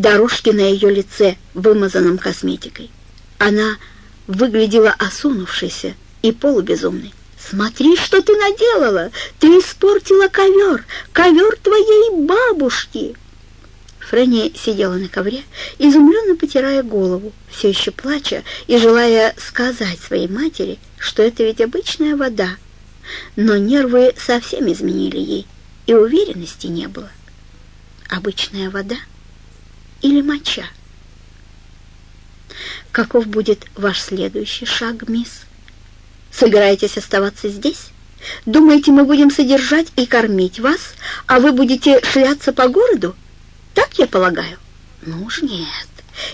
дорожки на ее лице, вымазанном косметикой. Она выглядела осунувшейся и полубезумной. «Смотри, что ты наделала! Ты испортила ковер! Ковер твоей бабушки!» Фрэнни сидела на ковре, изумленно потирая голову, все еще плача и желая сказать своей матери, что это ведь обычная вода. Но нервы совсем изменили ей, и уверенности не было. Обычная вода или моча? Каков будет ваш следующий шаг, мисс? Собираетесь оставаться здесь? Думаете, мы будем содержать и кормить вас, а вы будете шляться по городу? Так я полагаю? Ну уж нет,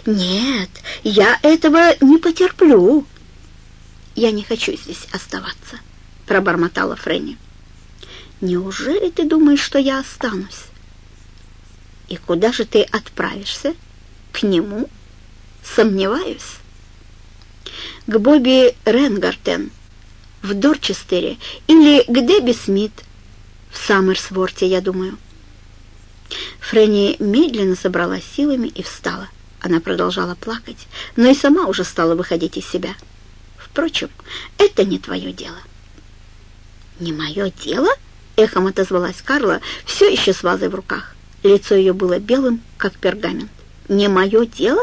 нет, я этого не потерплю. Я не хочу здесь оставаться, пробормотала Фрэнни. Неужели ты думаешь, что я останусь? И куда же ты отправишься? К нему? Сомневаюсь. К Бобби Ренгартен в Дорчестере или к Дебби Смит в Саммерсворте, я думаю. Фрэнни медленно собралась силами и встала. Она продолжала плакать, но и сама уже стала выходить из себя. Впрочем, это не твое дело. «Не мое дело?» — эхом отозвалась Карла, все еще с вазой в руках. Лицо ее было белым, как пергамент. «Не мое дело?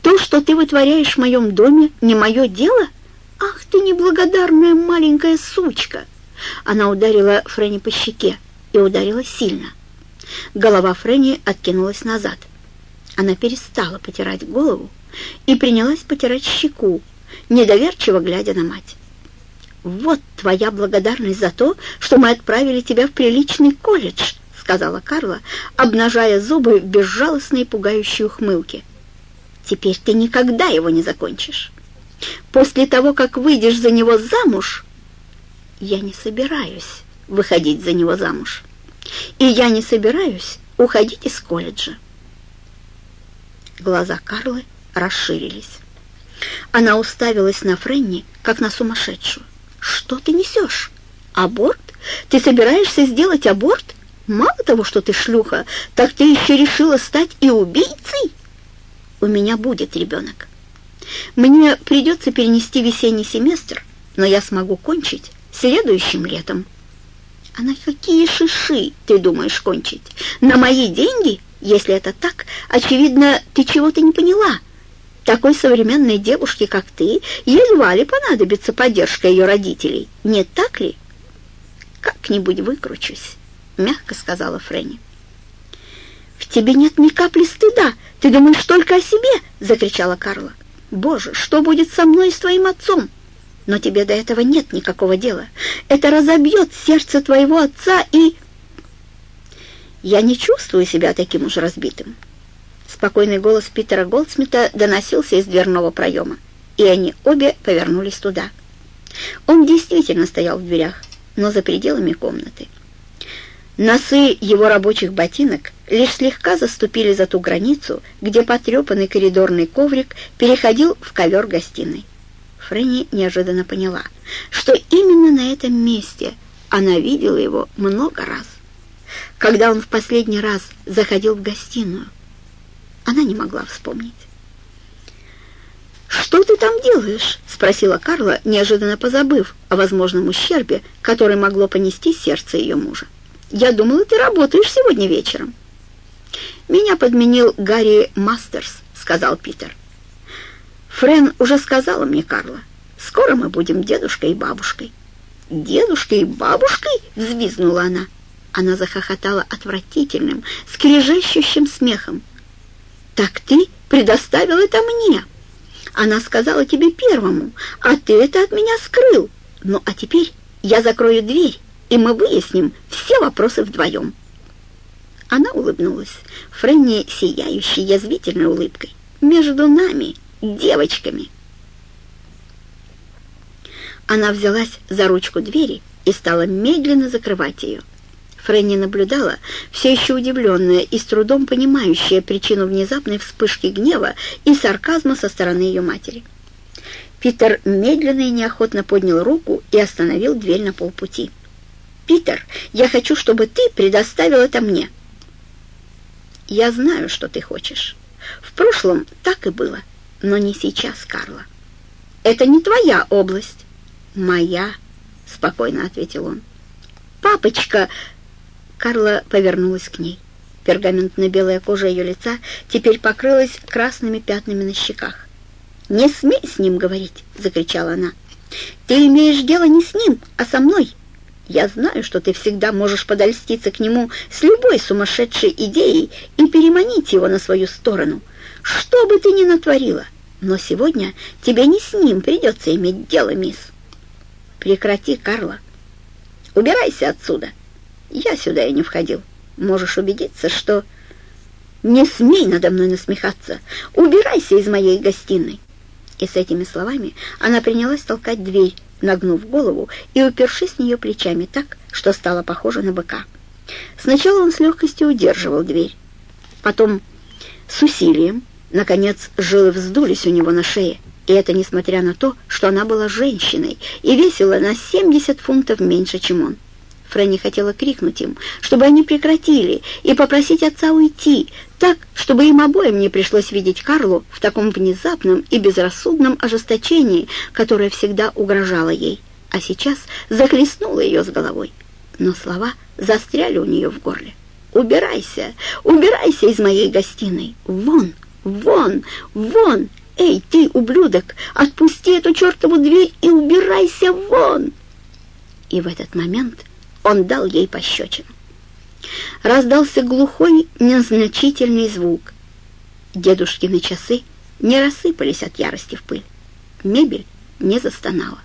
То, что ты вытворяешь в моем доме, не мое дело? Ах ты неблагодарная маленькая сучка!» Она ударила Фрэнни по щеке и ударила сильно. Голова Фрэнни откинулась назад. Она перестала потирать голову и принялась потирать щеку, недоверчиво глядя на мать. «Вот твоя благодарность за то, что мы отправили тебя в приличный колледж», — сказала Карла, обнажая зубы в безжалостной пугающей ухмылке. «Теперь ты никогда его не закончишь. После того, как выйдешь за него замуж...» «Я не собираюсь выходить за него замуж» и я не собираюсь уходить из колледжа. Глаза Карлы расширились. Она уставилась на Френни, как на сумасшедшую. «Что ты несешь? Аборт? Ты собираешься сделать аборт? Мало того, что ты шлюха, так ты еще решила стать и убийцей? У меня будет ребенок. Мне придется перенести весенний семестр, но я смогу кончить следующим летом». А на какие шиши ты думаешь кончить? На мои деньги? Если это так, очевидно, ты чего-то не поняла. Такой современной девушке, как ты, едва ли понадобится поддержка ее родителей. Не так ли? Как-нибудь выкручусь, мягко сказала Фрэнни. «В тебе нет ни капли стыда. Ты думаешь только о себе!» — закричала Карла. «Боже, что будет со мной и с твоим отцом? Но тебе до этого нет никакого дела. Это разобьет сердце твоего отца и... Я не чувствую себя таким уж разбитым. Спокойный голос Питера Голдсмита доносился из дверного проема, и они обе повернулись туда. Он действительно стоял в дверях, но за пределами комнаты. Носы его рабочих ботинок лишь слегка заступили за ту границу, где потрепанный коридорный коврик переходил в ковер гостиной. Фрэнни неожиданно поняла, что именно на этом месте она видела его много раз. Когда он в последний раз заходил в гостиную, она не могла вспомнить. «Что ты там делаешь?» — спросила Карла, неожиданно позабыв о возможном ущербе, который могло понести сердце ее мужа. «Я думала, ты работаешь сегодня вечером». «Меня подменил Гарри Мастерс», — сказал Питер. Френ уже сказала мне, Карла, скоро мы будем дедушкой и бабушкой. «Дедушкой и бабушкой?» — взвизгнула она. Она захохотала отвратительным, скрежещущим смехом. «Так ты предоставил это мне. Она сказала тебе первому, а ты это от меня скрыл. Ну, а теперь я закрою дверь, и мы выясним все вопросы вдвоем». Она улыбнулась, Фрэнни сияющей язвительной улыбкой. «Между нами...» девочками. Она взялась за ручку двери и стала медленно закрывать ее. Фрэнни наблюдала, все еще удивленная и с трудом понимающая причину внезапной вспышки гнева и сарказма со стороны ее матери. Питер медленно и неохотно поднял руку и остановил дверь на полпути. «Питер, я хочу, чтобы ты предоставил это мне». Я знаю, что ты хочешь. В прошлом так и было, но не сейчас, Карла. Это не твоя область. Моя, спокойно ответил он. Папочка... Карла повернулась к ней. Пергаментно-белая кожа ее лица теперь покрылась красными пятнами на щеках. «Не смей с ним говорить!» — закричала она. «Ты имеешь дело не с ним, а со мной!» Я знаю, что ты всегда можешь подольститься к нему с любой сумасшедшей идеей и переманить его на свою сторону, что бы ты ни натворила. Но сегодня тебе не с ним придется иметь дело, мисс. Прекрати, Карла. Убирайся отсюда. Я сюда и не входил. Можешь убедиться, что... Не смей надо мной насмехаться. Убирайся из моей гостиной. И с этими словами она принялась толкать дверь, нагнув голову и упершись в нее плечами так, что стало похоже на быка. Сначала он с легкостью удерживал дверь, потом с усилием, наконец, жилы вздулись у него на шее, и это несмотря на то, что она была женщиной и весила на 70 фунтов меньше, чем он. Фрэнни хотела крикнуть им, чтобы они прекратили, и попросить отца уйти, так, чтобы им обоим не пришлось видеть Карлу в таком внезапном и безрассудном ожесточении, которое всегда угрожало ей, а сейчас захлестнуло ее с головой. Но слова застряли у нее в горле. «Убирайся! Убирайся из моей гостиной! Вон! Вон! Вон! Эй, ты, ублюдок! Отпусти эту чертову дверь и убирайся вон!» И в этот момент он дал ей пощечину. Раздался глухой, незначительный звук. Дедушкины часы не рассыпались от ярости в пыль. Мебель не застонала.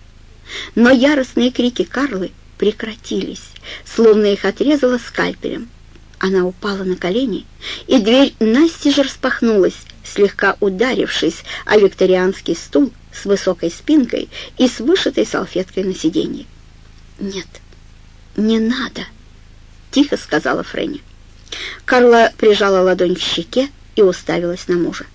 Но яростные крики Карлы прекратились, словно их отрезало скальпелем. Она упала на колени, и дверь настежь распахнулась, слегка ударившись о викторианский стул с высокой спинкой и с вышитой салфеткой на сиденье. «Нет, не надо!» — тихо сказала Фрэнни. Карла прижала ладонь к щеке и уставилась на мужа.